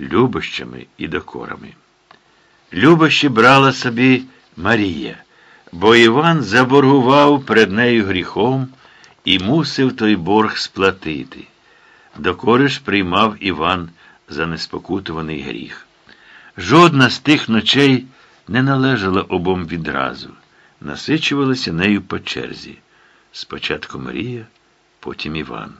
любощами і докорами. Любощі брала собі Марія, бо Іван заборгував перед нею гріхом і мусив той борг сплатити. Докори ж приймав Іван за неспокутуваний гріх. Жодна з тих ночей не належала обом відразу, насичувалася нею по черзі. Спочатку Марія, потім Іван.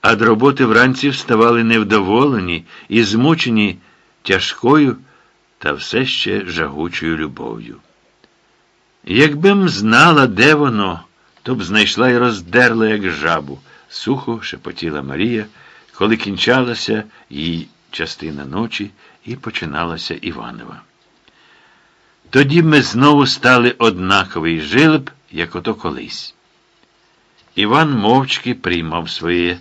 А до роботи вранці вставали невдоволені і змучені тяжкою та все ще жагучою любов'ю. Якби м знала, де воно, то б знайшла і роздерла, як жабу, сухо шепотіла Марія, коли кінчалася її частина ночі і починалася Іванова. Тоді ми знову стали однакові і жили б, як ото колись. Іван мовчки приймав своє,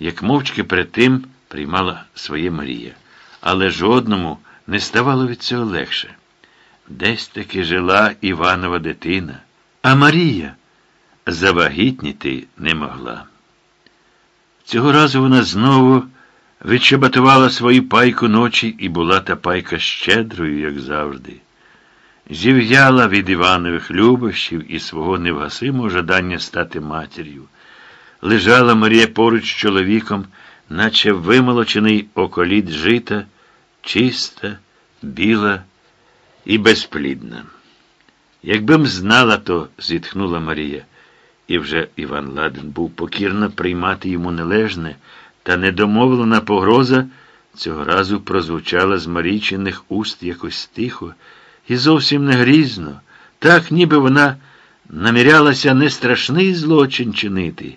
як мовчки перед тим приймала своє Марія, але жодному не ставало від цього легше. Десь таки жила Іванова дитина, а Марія завагітніти не могла. Цього разу вона знову відчебатувала свою пайку ночі і була та пайка щедрою, як завжди. Зів'яла від Іванових любощів і свого невгасимого жадання стати матір'ю. Лежала Марія поруч з чоловіком, наче вимолочений околіт жита, чиста, біла і безплідна. Якби м знала, то, зітхнула Марія, і вже Іван Ладен був покірно приймати йому належне, та недомовлена погроза цього разу прозвучала з Марійчиних уст якось тихо і зовсім не грізно, так ніби вона намірялася не страшний злочин чинити,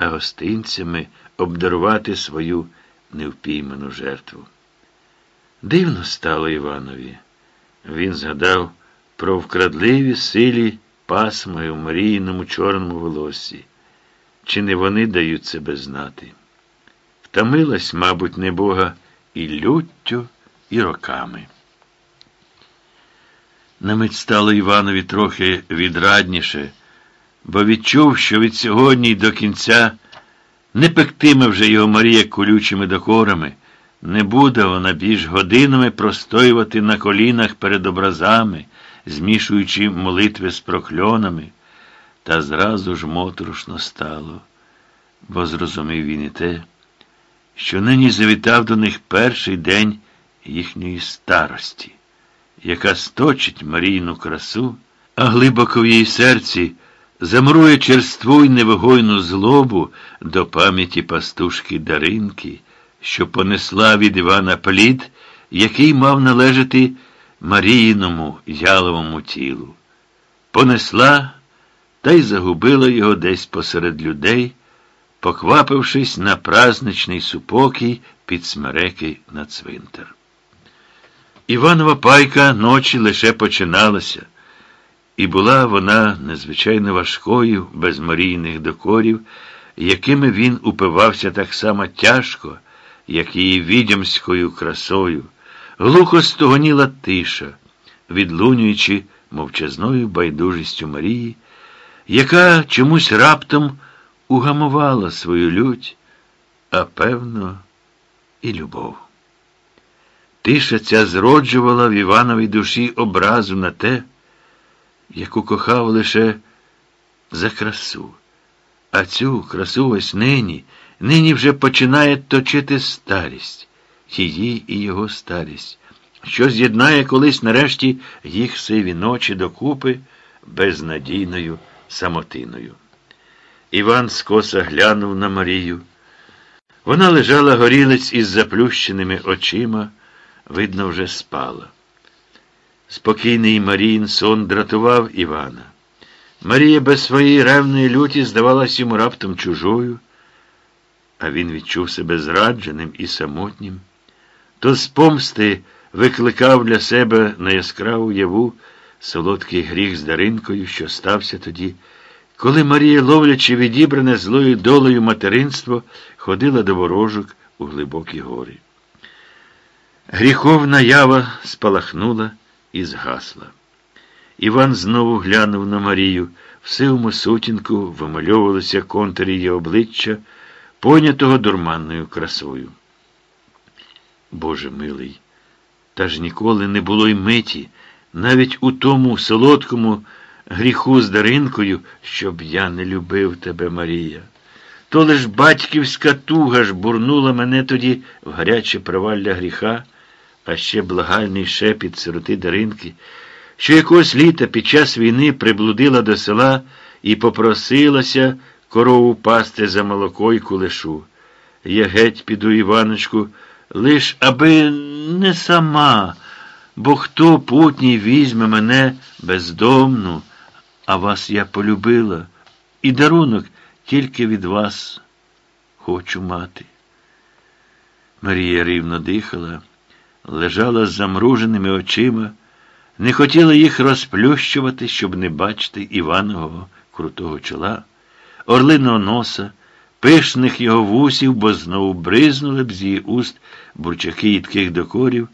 а гостинцями обдарувати свою невпійману жертву. Дивно стало Іванові. Він згадав про вкрадливі силі пасми у Марійному чорному волосі. Чи не вони дають себе знати? Втомилась, мабуть, небога і люттю, і роками. На мить стало Іванові трохи відрадніше, бо відчув, що від сьогодні й до кінця не пектиме вже його Марія колючими докорами, не буде вона більш годинами простоювати на колінах перед образами, змішуючи молитви з прокльонами, та зразу ж моторошно стало, бо зрозумів він і те, що нині завітав до них перший день їхньої старості яка сточить Марійну красу, а глибоко в її серці замрує черству й невигойну злобу до пам'яті пастушки Даринки, що понесла від Івана плід, який мав належати Маріїному яловому тілу. Понесла та й загубила його десь посеред людей, поквапившись на празничний супокій під смереки на цвинтар. Іванова пайка ночі лише починалася, і була вона незвичайно важкою, без марійних докорів, якими він упивався так само тяжко, як її відьомською красою, глухо стогоніла тиша, відлунюючи мовчазною байдужістю Марії, яка чомусь раптом угамувала свою лють, а певно, і любов. Тиша ця зроджувала в Івановій душі образу на те, яку кохав лише за красу. А цю красу ось нині, нині вже починає точити старість, її і його старість, що з'єднає колись нарешті їх сиві ночі докупи безнадійною самотиною. Іван скоса глянув на Марію. Вона лежала горілиць із заплющеними очима видно, вже спала. Спокійний Маріїн сон дратував Івана. Марія без своєї ревної люті здавалась йому раптом чужою, а він відчув себе зрадженим і самотнім. То з помсти викликав для себе на яскраву яву солодкий гріх з Даринкою, що стався тоді, коли Марія, ловлячи відібране злою долею материнство, ходила до ворожок у глибокі гори. Гріховна ява спалахнула і згасла. Іван знову глянув на Марію. В сивому сутінку вимальовувалися контури її обличчя, понятого дурманною красою. Боже милий, та ж ніколи не було й миті, навіть у тому солодкому гріху з Даринкою, щоб я не любив тебе, Марія. То лиш батьківська туга ж бурнула мене тоді в гаряче провалля гріха, а ще благальний шепіт сироти Даринки, що якогось літа під час війни приблудила до села і попросилася корову пасти за молоко й кулешу. Я геть піду, Іваночку, лиш аби не сама, бо хто путній візьме мене бездомну, а вас я полюбила, і дарунок тільки від вас хочу мати. Марія рівно дихала, лежала з замруженими очима, не хотіла їх розплющувати, щоб не бачити Іванового крутого чола, орлиного носа, пишних його вусів, бо знову бризнули б з її уст бурчаки їдких докорів.